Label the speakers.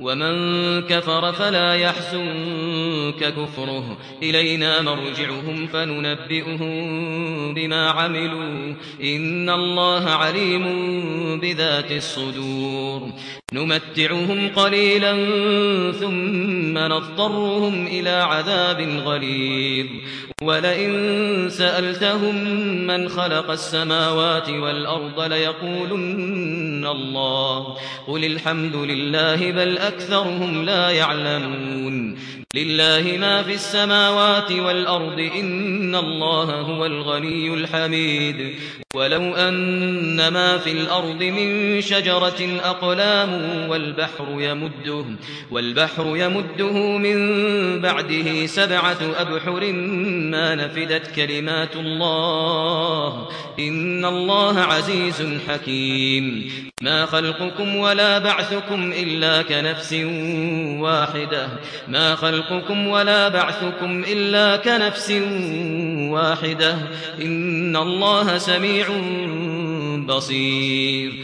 Speaker 1: ومن كفر فلا يحزنك كفره. إلينا مرجعهم فننبئهم بما عملوا. إن الله عليم بذات الصدور. نمتعهم قليلا ثم نضطرهم إلى عذاب غليظ. ولئن سألتهم من خلق السماوات والأرض ليقولن الله. قل الحمد لله بل أكثرهم لا يعلمون. لله ما في السماوات والأرض إن الله هو الغني الحميد. ولو أن ما في الأرض من شجرة أقلام والبحر يمده والبحر يمده من بعده سبعة أبحر ما نفدت كلمات الله. إن الله عزيز حكيم. ما خلقكم ولا بعثكم إلا كنفس واحدة. ما خلقكم ولا بعثكم إلا كنفس واحدة. إن الله سميع بصير.